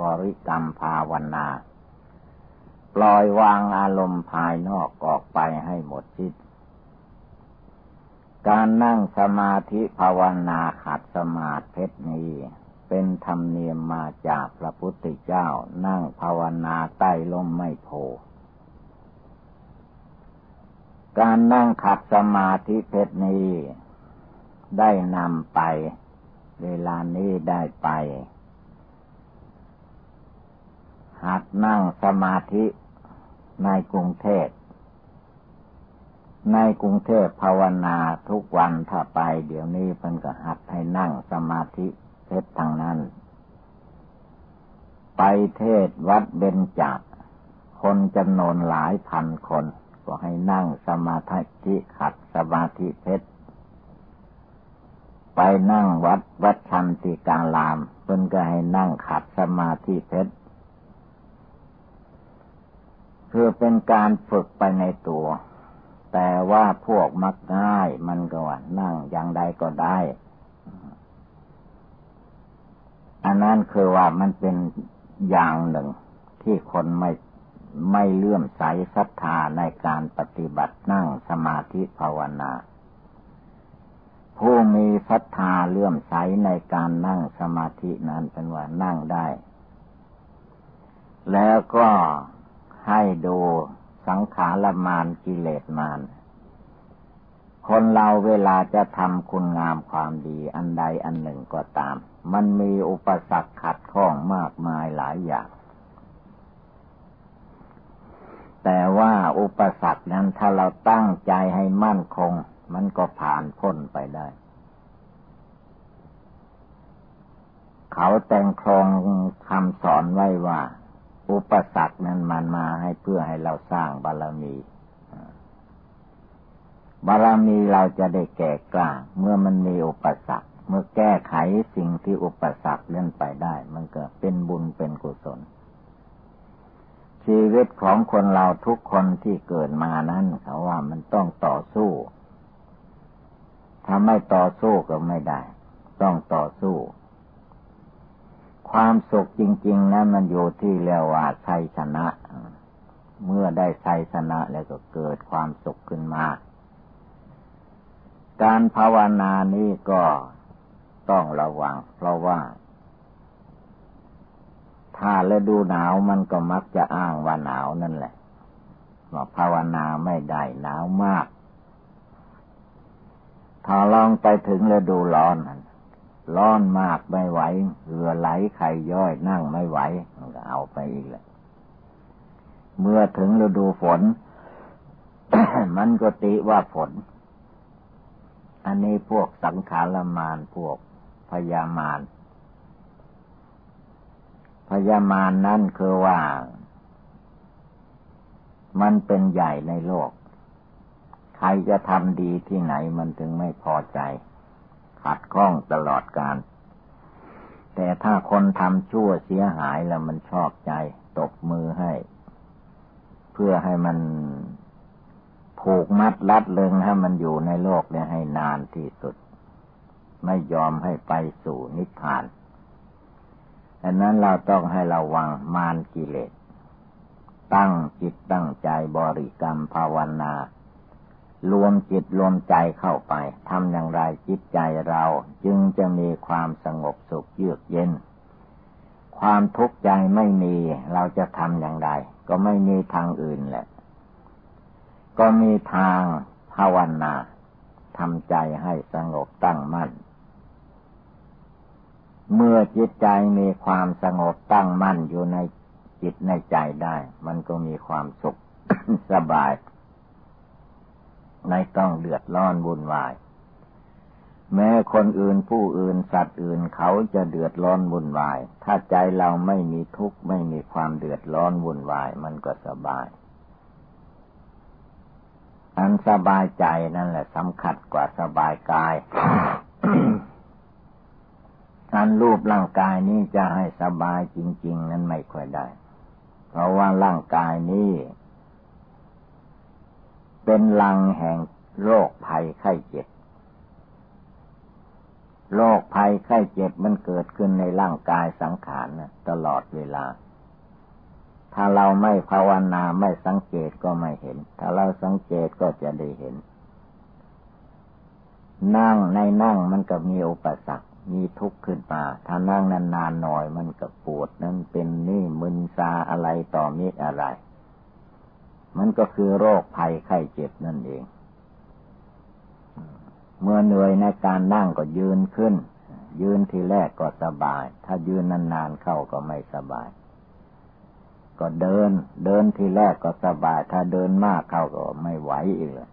บริกรรมภาวนา ปล่อยวางอารมณ์ภายนอกออกไปให้หมดสิ้นการนั่งสมาธิภาวนาขัดสมาธินี้ เป็นธรรมเนียมมาจากพระพุทธเจ้านั่งภาวนาใต้ลมไม่โพการนั่งขัดสมาธิเพชรนี้ ได้นำไป เวลานี้ได้ไป หัดนั่งสมาธิในกรุงเทพ ในกรุงเทพภาวนาทุกวันถ้าไป เดี๋ยวนี้เพิ่นก็หัดให้นั่งสมาธิเพชรทางนั้น ไปเทศวัดเบญจคนจำนวนหลายพันคน ก็ให้นั่งสมาธิขัดสมาธิเพชรไปนั่งวัดวัดชันติกาลามเพิ่นก็ให้นั่งขัดสมาธิเพชร เพื่อเป็นการฝึกไปในตัว แต่ว่าพวกมักง่ายมันก็ว่านั่งอย่างใดก็ได้ อันนั้นคือว่ามันเป็นอย่างหนึ่งที่คนไม่ไม่เลื่อมใสศรัทธาในการปฏิบัตินั่งสมาธิภาวนา ผู้มีศรัทธาเลื่อมใสในการนั่งสมาธินั้นเป็นว่านั่งได้ แล้วก็ ให้ดูสังขารมานกิเลสมาน คนเราเวลาจะทำคุณงามความดีอันใดอันหนึ่งก็ตาม มันมีอุปสรรคขัดข้องมากมายหลายอย่าง แต่ว่าอุปสรรคนั้นถ้าเราตั้งใจให้มั่นคง มันก็ผ่านพ้นไปได้ เขาแต่งครองคำสอนไว้ว่า อุปสรรคนั้นมันมาให้เพื่อให้เราสร้างบารมีบารมีเราจะได้แก่กล้าเมื่อมันมีอุปสรรค เมื่อแก้ไขสิ่งที่อุปสรรคเล่นไปได้ มันก็เป็นบุญเป็นกุศล ชีวิตของคนเราทุกคนที่เกิดมานั้นเขาว่ามันต้องต่อสู้ถ้าไม่ต่อสู้ก็ไม่ได้ ต้องต่อสู้ ความสุขจริง ๆนั้นมันอยู่ที่เรียกว่าชัยชนะ เมื่อได้ชัยชนะแล้วก็เกิดความสุขขึ้นมา การภาวนานี้ก็ต้องระวัง เพราะว่า ถ้าฤดูหนาวมันก็มักจะอ้างว่าหนาวนั่นแหละว่าภาวนาไม่ได้หนาวมาก ถ้าลองไปถึงฤดูร้อนนัน ร้อนมากไม่ไหวเหือไหลไข่ย่อยนั่งไม่ไหวมันก็เอาไปอีกแหละ เมื่อถึงฤดูฝน มันก็ติว่าฝน อันนี้พวกสังขารมานพวกพยามานพยามานนั่นคือว่า มันเป็นใหญ่ในโลก ใครจะทำดีที่ไหนมันถึงไม่พอใจ ขัดข้องตลอดการ แต่ถ้าคนทำชั่วเสียหายแล้วมันชอบใจตบมือให้ เพื่อให้มันผูกมัดรัดเลึงให้มันอยู่ในโลกเนี่ยให้นานที่สุด ไม่ยอมให้ไปสู่นิพพานดังนั้นเราต้องให้ระวังมารกิเลส ตั้งจิตตั้งใจบริกรรมภาวนา รวมจิตรวมใจเข้าไปทำอย่างไรจิตใจเราจึงจะมีความสงบสุขเยือกเย็น ความทุกข์ใจไม่มีเราจะทำอย่างไร ก็ไม่มีทางอื่นแหละ ก็มีทางภาวนาทำใจให้สงบตั้งมั่น เมื่อจิตใจมีความสงบตั้งมั่นอยู่ในจิตในใจได้ มันก็มีความสุขสบาย ไม่ต้องเดือดร้อนวุ่นวาย แม้คนอื่นผู้อื่นสัตว์อื่นเขาจะเดือดร้อนวุ่นวาย ถ้าใจเราไม่มีทุกข์ไม่มีความเดือดร้อนวุ่นวายมันก็สบาย อันสบายใจนั่นแหละสำคัญกว่าสบายกายอันรูปร่างกายนี้จะให้สบายจริง ๆ นั้นไม่ค่อยได้ เพราะว่าร่างกายนี้ เป็นลังแห่งโรคภัยไข้เจ็บ โรคภัยไข้เจ็บมันเกิดขึ้นในร่างกายสังขารนะตลอดเวลา ถ้าเราไม่ภาวนาไม่สังเกตก็ไม่เห็น ถ้าเราสังเกตก็จะได้เห็น นั่งในนั่งมันก็มีอุปสรรค มีทุกข์ขึ้นมา ถ้านั่งนานๆหน่อยมันก็ปวดนั่นเป็นนี่มึนซาอะไรต่อมิอะไร มันก็คือโรคภัยไข้เจ็บนั่นเอง เมื่อเหนื่อยในการนั่งก็ยืนขึ้น ยืนทีแรกก็สบาย ถ้ายืนนานๆเข้าก็ไม่สบาย ก็เดิน เดินทีแรกก็สบาย ถ้าเดินมากเข้าก็ไม่ไหวอีกเลย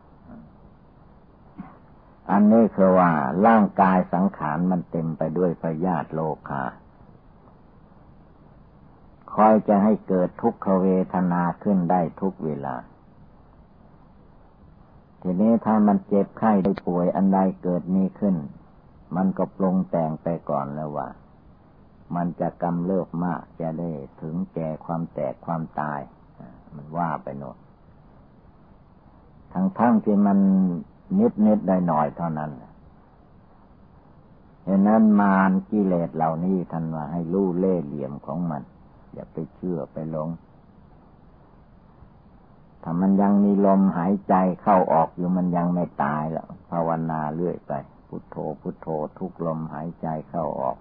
อันนี้คือว่าร่างกายสังขารมันเต็มไปด้วยพยาธิโลคา คอยจะให้เกิดทุกขเวทนาขึ้นได้ทุกเวลา ทีนี้ถ้ามันเจ็บไข้ได้ป่วยอันใดเกิดนี้ขึ้น มันก็ปรงแต่งไปก่อนแล้วว่า มันจะกำเริบมากจะได้ถึงแก่ความแตกความตาย มันว่าไปโน่นทั้งทั้งที่มันนิดนิดได้หน่อยเท่านั้นเหตุนั้นมารกิเลสเหล่านี้ท่านว่าให้รู้เล่เหลี่ยมของมัน อย่าไปเชื่อไปหลง ถ้ามันยังมีลมหายใจเข้าออกอยู่มันยังไม่ตายแล้วภาวนาเรื่อยไป พุทโธพุทโธทุกลมหายใจเข้าออก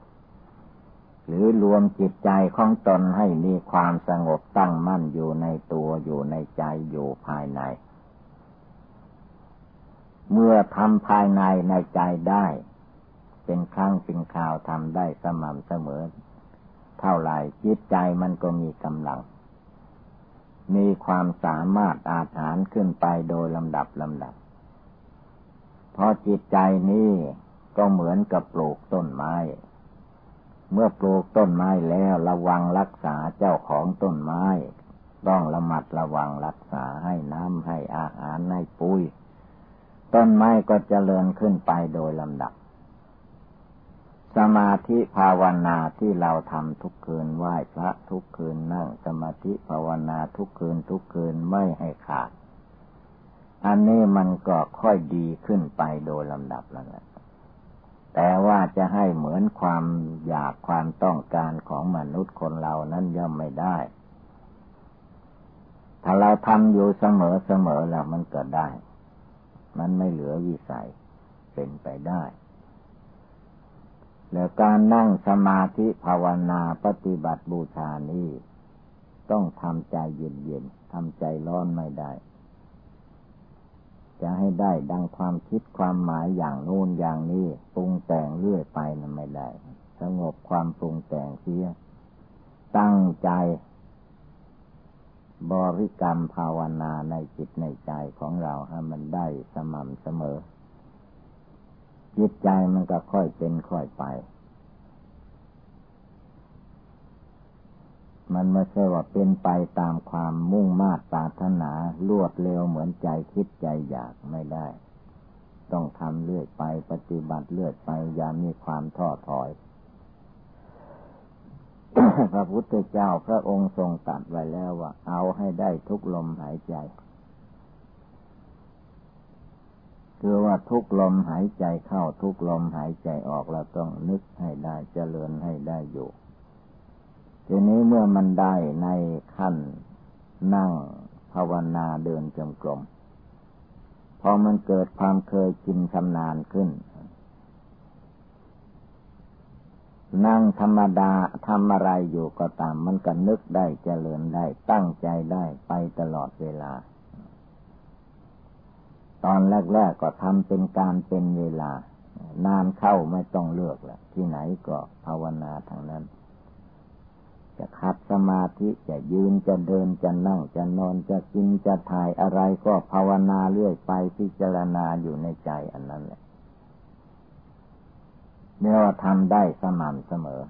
หรือรวมจิตใจของตนให้มีความสงบตั้งมั่นอยู่ในตัวอยู่ในใจอยู่ภายใน เมื่อทำภายในในใจได้ เป็นครั้งเป็นคราวทำได้สม่ำเสมอ เท่าไรจิตใจมันก็มีกำลัง มีความสามารถอาถานขึ้นไปโดยลำดับลำดับเพราะจิตใจนี้ก็เหมือนกับปลูกต้นไม้ เมื่อปลูกต้นไม้แล้วระวังรักษาเจ้าของต้นไม้ ต้องระมัดระวังรักษาให้น้ำให้อาหารให้ปุ๋ย ต้นไม้ก็เจริญขึ้นไปโดยลำดับ สมาธิภาวนาที่เราทำทุกคืนไหว้พระทุกคืนนั่งสมาธิภาวนาทุกคืนทุกคืนไม่ให้ขาด อันนี้มันก็ค่อยดีขึ้นไปโดยลำดับแล้วแหละแต่ว่าจะให้เหมือนความอยากความต้องการของมนุษย์คนเรานั้นย่อมไม่ได้ ถ้าเราทำอยู่เสมอเสมอแล้วมันก็ได้ มันไม่เหลือวิสัยเป็นไปได้ แล้วการนั่งสมาธิภาวนาปฏิบัติบูชานี้ ต้องทำใจเย็นๆทำใจร้อนไม่ได้ จะให้ได้ดังความคิดความหมายอย่างโน้นอย่างนี้ปรุงแต่งเรื่อยไปนั้นไม่ได้ สงบความปรุงแต่งเสีย ตั้งใจ บริกรรมภาวนาในจิตในใจของเราให้มันได้สม่ำเสมอ จิตใจมันก็ค่อยเป็นค่อยไป มันไม่ใช่ว่าเป็นไปตามความมุ่งมา่ปรารถนาลวดเร็วเหมือนใจคิดใจอยากไม่ได้ ต้องทำเรื่อยไปปฏิบัติเรื่อยไปอย่ามีความท้อถอย พระพุทธเจ้าพระองค์ทรงตัดไว้แล้วว่า เอาให้ได้ทุกลมหายใจ คือว่าทุกลมหายใจเข้าทุกลมหายใจออกเราต้องนึกให้ได้เจริญให้ได้อยู่ ทีนี้เมื่อมันได้ในขั้นนั่งภาวนาเดินจงกรมพอมันเกิดความเคยชินชำนาญขึ้น นั่งธรรมดาทำอะไรอยู่ก็ตาม มันก็นึกได้เจริญได้ตั้งใจได้ไปตลอดเวลา ตอนแรก ๆ ก็ทำเป็นการเป็นเวลา นานเข้าไม่ต้องเลือกละที่ไหนก็ภาวนาทางนั้น จะขัดสมาธิจะยืนจะเดินจะนั่งจะนอนจะกินจะถ่ายอะไรก็ภาวนาเรื่อยไปพิจารณาอยู่ในใจอันนั้นแหละเรียกว่าทำได้สม่ำเสมอ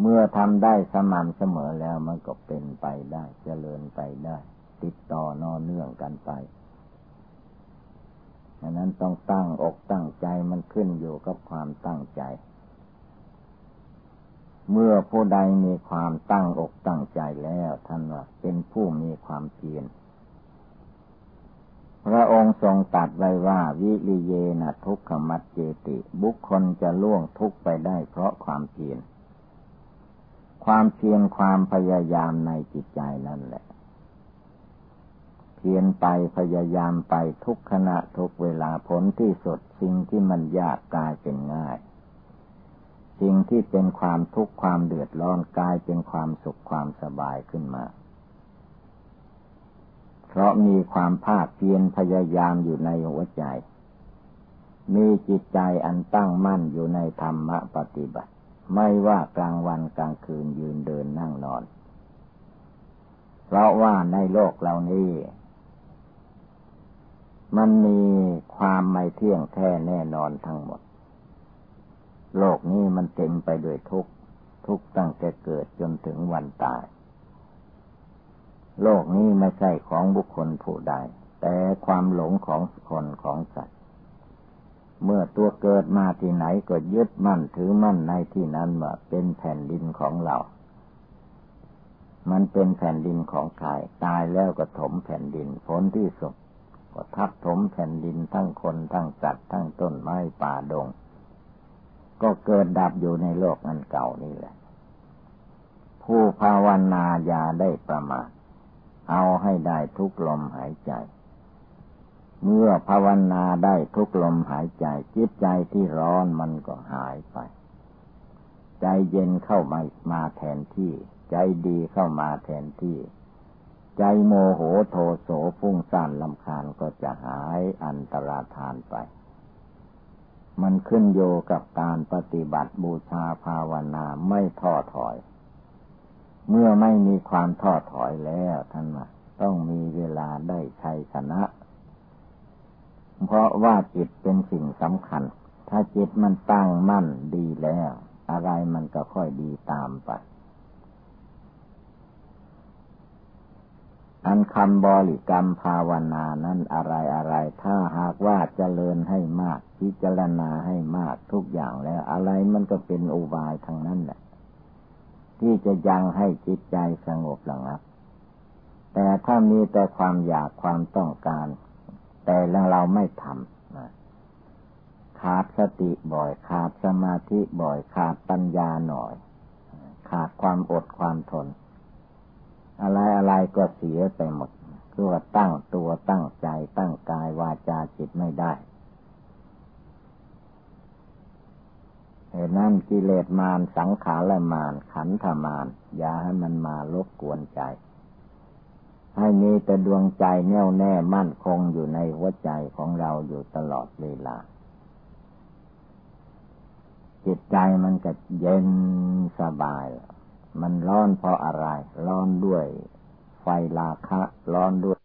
เมื่อทำได้สม่ำเสมอแล้วมันก็เป็นไปได้ เจริญไปได้ ติดต่อนอเนื่องกันไป ดังนั้นต้องตั้งอกตั้งใจมันขึ้นอยู่กับความตั้งใจ เมื่อผู้ใดมีความตั้งอกตั้งใจแล้วท่านว่าเป็นผู้มีความเพียรพระองค์ทรงตัดไว้ว่า วิริเยนะทุกขมัดเจติ บุคคลจะล่วงทุกไปได้เพราะความเพียรความเพียรความพยายามในจิตใจนั่นแหละ พียรไปพยายามไปทุกขณะทุกเวลาผลที่สุดสิ่งที่มันยากกลายเป็นง่าย สิ่งที่เป็นความทุกข์ความเดือดร้อนกลายเป็นความสุขความสบายขึ้นมา เพราะมีความภาคเพียรพยายามอยู่ในหัวใจ มีจิตใจอันตั้งมั่นอยู่ในธรรมปฏิบัติ ไม่ว่ากลางวันกลางคืนยืนเดินนั่งนอน เพราะว่าในโลกเหล่านี้ มันมีความไม่เที่ยงแท้แน่นอนทั้งหมด โลกนี้มันเต็มไปด้วยทุกข์ ทุกตั้งแต่เกิดจนถึงวันตาย โลกนี้ไม่ใช่ของบุคคลผู้ใด แต่ความหลงของคนของสัตว์ เมื่อตัวเกิดมาที่ไหนก็ยึดมั่นถือมั่นในที่นั้นว่าเป็นแผ่นดินของเรา มันเป็นแผ่นดินของใครตายแล้วก็ถมแผ่นดินผลที่สุด ก็ทับถมแผ่นดินทั้งคนทั้งสัตว์ทั้งต้นไม้ป่าดง ก็เกิดดับอยู่ในโลกอันเก่านี่แหละ ผู้ภาวนาอย่าได้ประมาทเอาให้ได้ทุกลมหายใจ เมื่อภาวนาได้ทุกลมหายใจ จิตใจที่ร้อนมันก็หายไป ใจเย็นเข้ามามาแทนที่ ใจดีเข้ามาแทนที่ ใจโมโหโทโสฟุ้งซ่านลำคาญก็จะหายอันตราทานไป มันขึ้นโยกับการปฏิบัติบูชาภาวนาไม่ท้อถอย เมื่อไม่มีความท้อถอยแล้วท่านว่าต้องมีเวลาได้ชัยชนะ เพราะว่าจิตเป็นสิ่งสำคัญ ถ้าจิตมันตั้งมั่นดีแล้ว อะไรมันก็ค่อยดีตามไป อันคำบริกรรมภาวนานั้นอะไรอะไรถ้าหากว่าเจริญให้มาก พิจารณาให้มากทุกอย่างแล้ว อะไรมันก็เป็นอุบายทางนั้นแหละ ที่จะยังให้จิตใจสงบระงับ แต่ถ้ามีแต่ความอยากความต้องการ แต่เราไม่ทำขาดสติบ่อย ขาดสมาธิบ่อย ขาดปัญญาหน่อย ขาดความอดความทน อะไรอะไรก็เสียไปหมดคือว่าตั้งตัวตั้งใจตั้งกายวาจาจิตไม่ได้เหตุนั้นกิเลสมารสังขารและมารขันธมารอย่าให้มันมาลบกวนใจ ให้มีแต่ดวงใจแน่วแน่มั่นคงอยู่ในหัวใจของเราอยู่ตลอดเวลา จิตใจมันก็เย็นสบาย มันร้อนเพราะอะไร ร้อนด้วยไฟราคะ ร้อนด้วย